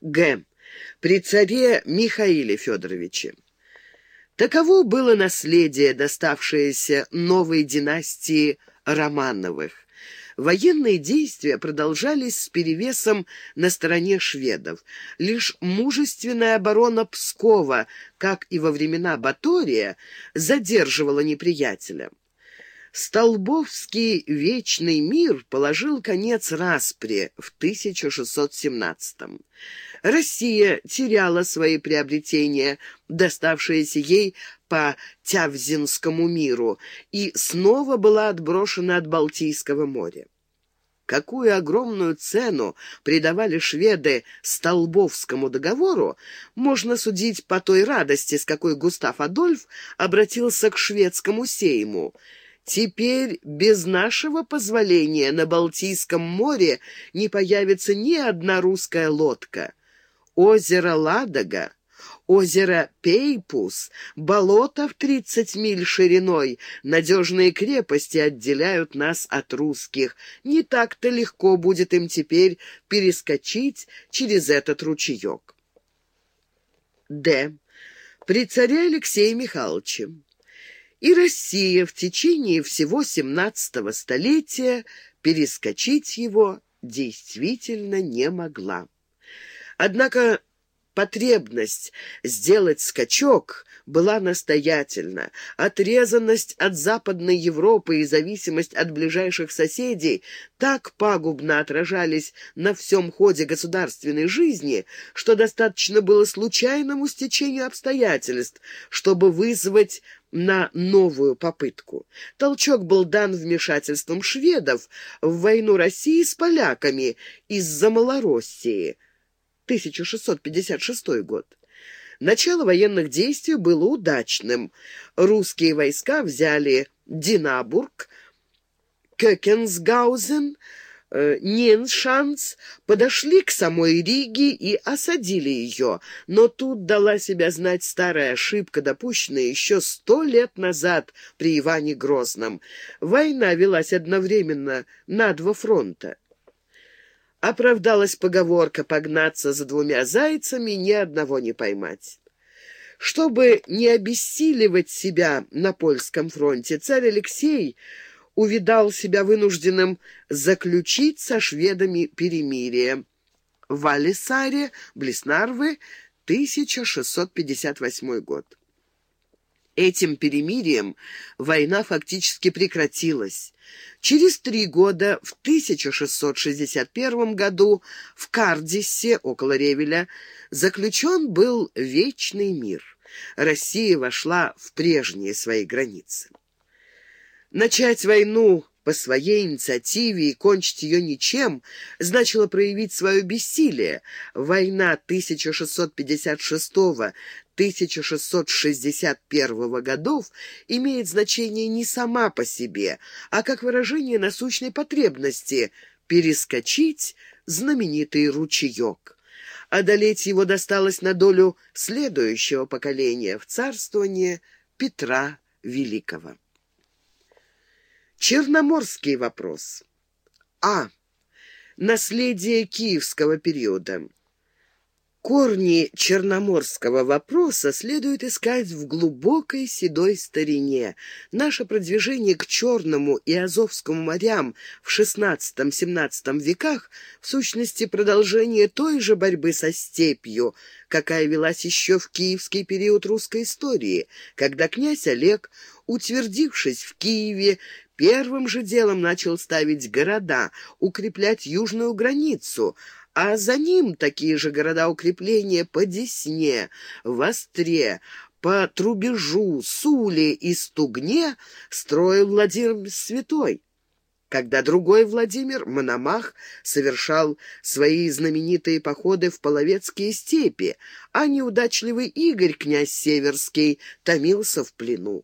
Г. При царе Михаиле Федоровиче. Таково было наследие, доставшееся новой династии Романовых. Военные действия продолжались с перевесом на стороне шведов. Лишь мужественная оборона Пскова, как и во времена Батория, задерживала неприятеля. Столбовский «Вечный мир» положил конец распре в 1617-м. Россия теряла свои приобретения, доставшиеся ей по Тявзинскому миру, и снова была отброшена от Балтийского моря. Какую огромную цену придавали шведы Столбовскому договору, можно судить по той радости, с какой Густав Адольф обратился к шведскому сейму – Теперь без нашего позволения на Балтийском море не появится ни одна русская лодка. Озеро Ладога, озеро Пейпус, болото в тридцать миль шириной, надежные крепости отделяют нас от русских. Не так-то легко будет им теперь перескочить через этот ручеек. Д. При царе Алексее Михайловиче и Россия в течение всего XVII столетия перескочить его действительно не могла. Однако потребность сделать скачок была настоятельна. Отрезанность от Западной Европы и зависимость от ближайших соседей так пагубно отражались на всем ходе государственной жизни, что достаточно было случайному стечению обстоятельств, чтобы вызвать на новую попытку. Толчок был дан вмешательством шведов в войну России с поляками из-за Малороссии. 1656 год. Начало военных действий было удачным. Русские войска взяли Динабург, Кёкенсгаузен, э, Ниншанс, подошли к самой Риге и осадили ее. Но тут дала себя знать старая ошибка, допущенная еще сто лет назад при Иване Грозном. Война велась одновременно на два фронта. Оправдалась поговорка «погнаться за двумя зайцами, ни одного не поймать». Чтобы не обессиливать себя на польском фронте, царь Алексей увидал себя вынужденным заключить со шведами перемирие. В Алисаре, Блеснарвы, 1658 год. Этим перемирием война фактически прекратилась. Через три года, в 1661 году, в Кардисе, около Ревеля, заключен был Вечный мир. Россия вошла в прежние свои границы. Начать войну по своей инициативе и кончить ее ничем значило проявить свое бессилие. Война 1666-1661 годов имеет значение не сама по себе, а как выражение насущной потребности перескочить знаменитый ручеек. Одолеть его досталось на долю следующего поколения в царствование Петра Великого. Черноморский вопрос. А. Наследие киевского периода. Корни черноморского вопроса следует искать в глубокой седой старине. Наше продвижение к Черному и Азовскому морям в XVI-XVII веках в сущности продолжение той же борьбы со степью, какая велась еще в киевский период русской истории, когда князь Олег, утвердившись в Киеве, первым же делом начал ставить города, укреплять южную границу, а за ним такие же города-укрепления по Десне, Востре, по Трубежу, Суле и Стугне строил Владимир Святой. Когда другой Владимир, Мономах, совершал свои знаменитые походы в Половецкие степи, а неудачливый Игорь, князь Северский, томился в плену.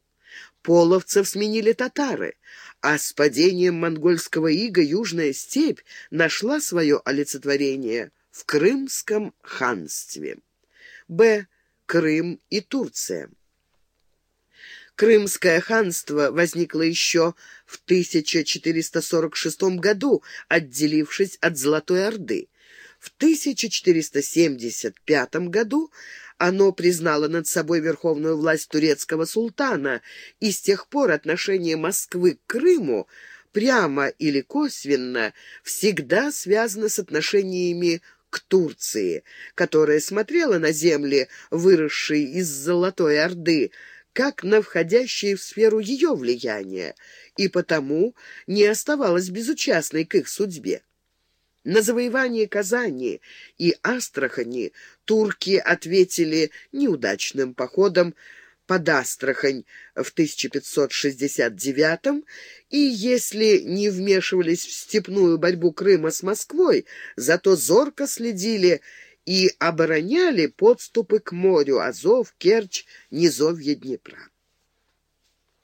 Половцев сменили татары — а с падением монгольского ига Южная степь нашла свое олицетворение в Крымском ханстве. Б. Крым и Турция. Крымское ханство возникло еще в 1446 году, отделившись от Золотой Орды. В 1475 году оно признало над собой верховную власть турецкого султана, и с тех пор отношение Москвы к Крыму прямо или косвенно всегда связано с отношениями к Турции, которая смотрела на земли, выросшие из Золотой Орды, как на входящие в сферу ее влияния, и потому не оставалась безучастной к их судьбе. На завоевание Казани и Астрахани турки ответили неудачным походом под Астрахань в 1569 и, если не вмешивались в степную борьбу Крыма с Москвой, зато зорко следили и обороняли подступы к морю Азов, Керчь, низовье Днепра.